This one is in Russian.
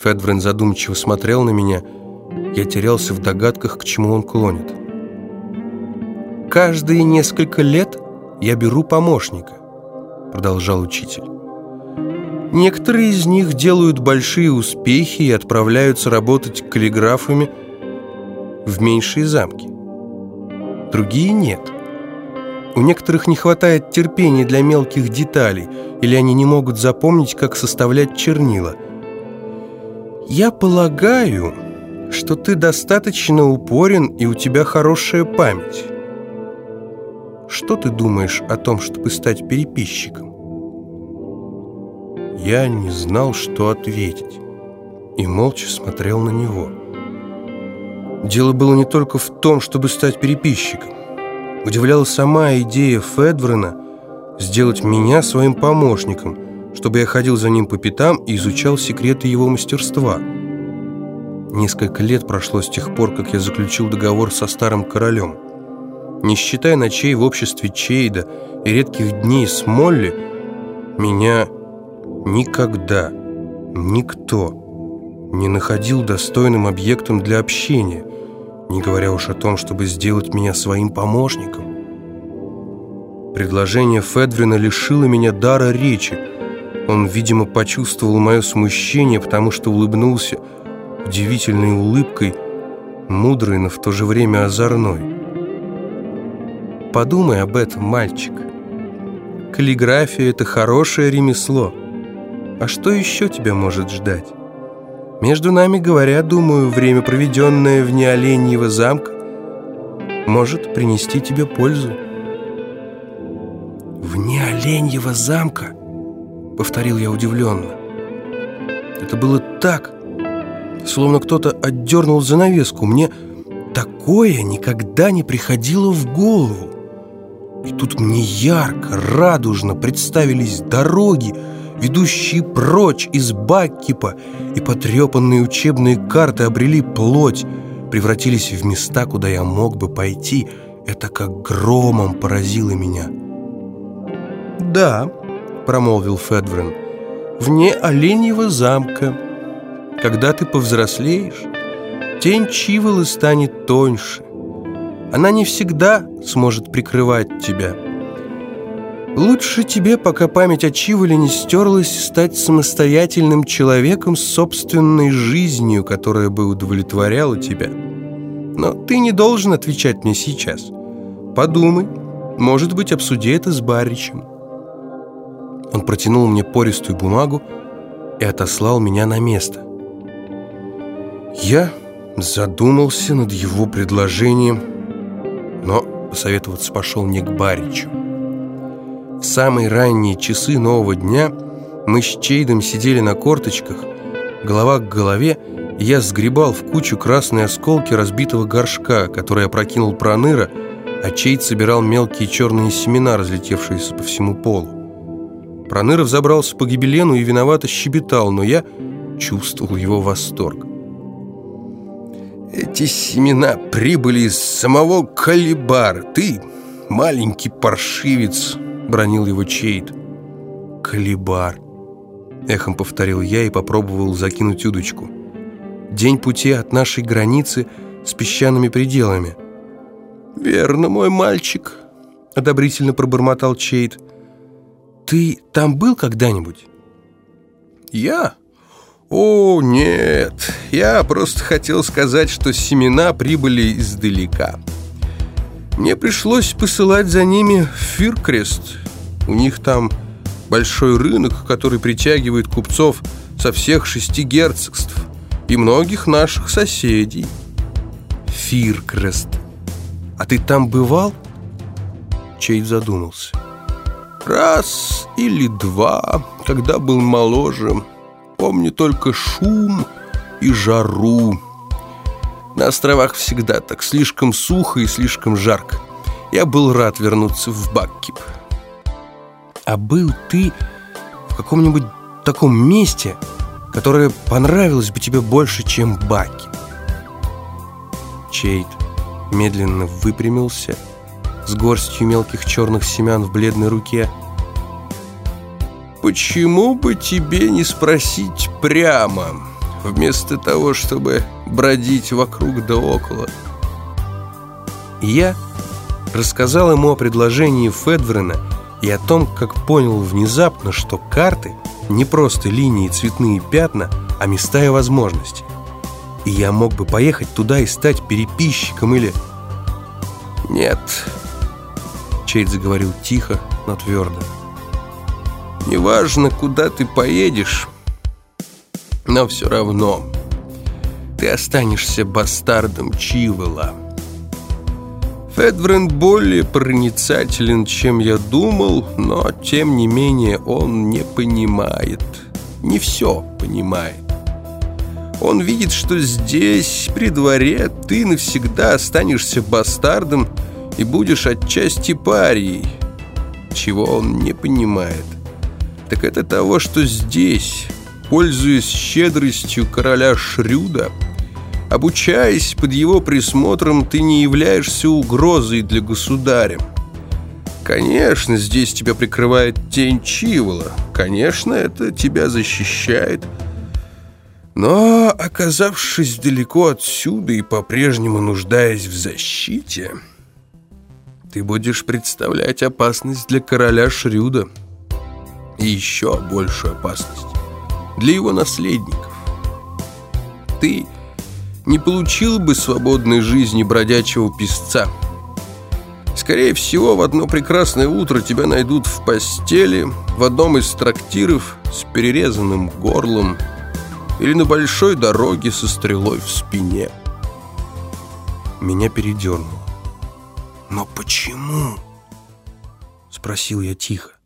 Федврен задумчиво смотрел на меня. Я терялся в догадках, к чему он клонит. «Каждые несколько лет я беру помощника», — продолжал учитель. «Некоторые из них делают большие успехи и отправляются работать каллиграфами в меньшие замки. Другие нет. У некоторых не хватает терпения для мелких деталей, или они не могут запомнить, как составлять чернила. Я полагаю, что ты достаточно упорен и у тебя хорошая память». Что ты думаешь о том, чтобы стать переписчиком? Я не знал, что ответить, и молча смотрел на него. Дело было не только в том, чтобы стать переписчиком. Удивляла сама идея Федврена сделать меня своим помощником, чтобы я ходил за ним по пятам и изучал секреты его мастерства. Несколько лет прошло с тех пор, как я заключил договор со старым королем. Не считая ночей в обществе Чейда и редких дней с Молли, меня никогда никто не находил достойным объектом для общения, не говоря уж о том, чтобы сделать меня своим помощником. Предложение Федвина лишило меня дара речи. Он, видимо, почувствовал мое смущение, потому что улыбнулся удивительной улыбкой, мудрой, но в то же время озорной. Подумай об этом, мальчик. Каллиграфия — это хорошее ремесло. А что еще тебя может ждать? Между нами говоря, думаю, время, проведенное вне Оленьего замка, может принести тебе пользу. «Вне Оленьего замка?» — повторил я удивленно. Это было так, словно кто-то отдернул занавеску. Мне такое никогда не приходило в голову. И тут мне ярко, радужно представились дороги, ведущие прочь из Баккипа, и потрепанные учебные карты обрели плоть, превратились в места, куда я мог бы пойти. Это как громом поразило меня. «Да», — промолвил Федврен, — «вне Оленьего замка. Когда ты повзрослеешь, тень Чиволы станет тоньше, она не всегда сможет прикрывать тебя. Лучше тебе, пока память о Чиволе не стерлась, стать самостоятельным человеком с собственной жизнью, которая бы удовлетворяла тебя. Но ты не должен отвечать мне сейчас. Подумай, может быть, обсуди это с Баричем. Он протянул мне пористую бумагу и отослал меня на место. Я задумался над его предложением но посоветоваться пошел не к Баричу. В самые ранние часы нового дня мы с Чейдом сидели на корточках, голова к голове, и я сгребал в кучу красные осколки разбитого горшка, который опрокинул проныра, а Чейд собирал мелкие черные семена, разлетевшиеся по всему полу. Проныров забрался по гибелену и виновато щебетал, но я чувствовал его восторг. Эти семена прибыли из самого Калибара. Ты маленький паршивец, бронил его Чейд. Калибар. Эхом повторил я и попробовал закинуть удочку. День пути от нашей границы с песчаными пределами. «Верно, мой мальчик», — одобрительно пробормотал Чейд. «Ты там был когда-нибудь?» «Я?» «О, нет, я просто хотел сказать, что семена прибыли издалека. Мне пришлось посылать за ними в Фиркрест. У них там большой рынок, который притягивает купцов со всех шести герцогств и многих наших соседей». «Фиркрест. А ты там бывал?» Чейд задумался. «Раз или два, когда был моложе». Помню только шум и жару. На островах всегда так слишком сухо и слишком жарко. Я был рад вернуться в Баккип. А был ты в каком-нибудь таком месте, которое понравилось бы тебе больше, чем Баккип? Чейд медленно выпрямился с горстью мелких черных семян в бледной руке – «Почему бы тебе не спросить прямо?» вместо того, чтобы бродить вокруг да около. Я рассказал ему о предложении Федверена и о том, как понял внезапно, что карты не просто линии и цветные пятна, а места и возможности. И я мог бы поехать туда и стать переписчиком или... Нет, Чейд заговорил тихо, но твердо. Неважно, куда ты поедешь, но все равно ты останешься бастардом Чивела. Федврен более проницателен, чем я думал, но, тем не менее, он не понимает. Не все понимает. Он видит, что здесь, при дворе, ты навсегда останешься бастардом и будешь отчасти парией. Чего он не понимает, так это того, что здесь, пользуясь щедростью короля Шрюда, Обучаясь под его присмотром, ты не являешься угрозой для государя. Конечно, здесь тебя прикрывает тень Чивола. Конечно, это тебя защищает. Но, оказавшись далеко отсюда и по-прежнему нуждаясь в защите, ты будешь представлять опасность для короля Шрюда. И еще большую опасность для его наследников. Ты не получил бы свободной жизни бродячего песца. Скорее всего, в одно прекрасное утро тебя найдут в постели, в одном из трактиров с перерезанным горлом или на большой дороге со стрелой в спине. Меня передернуло. «Но почему?» — спросил я тихо.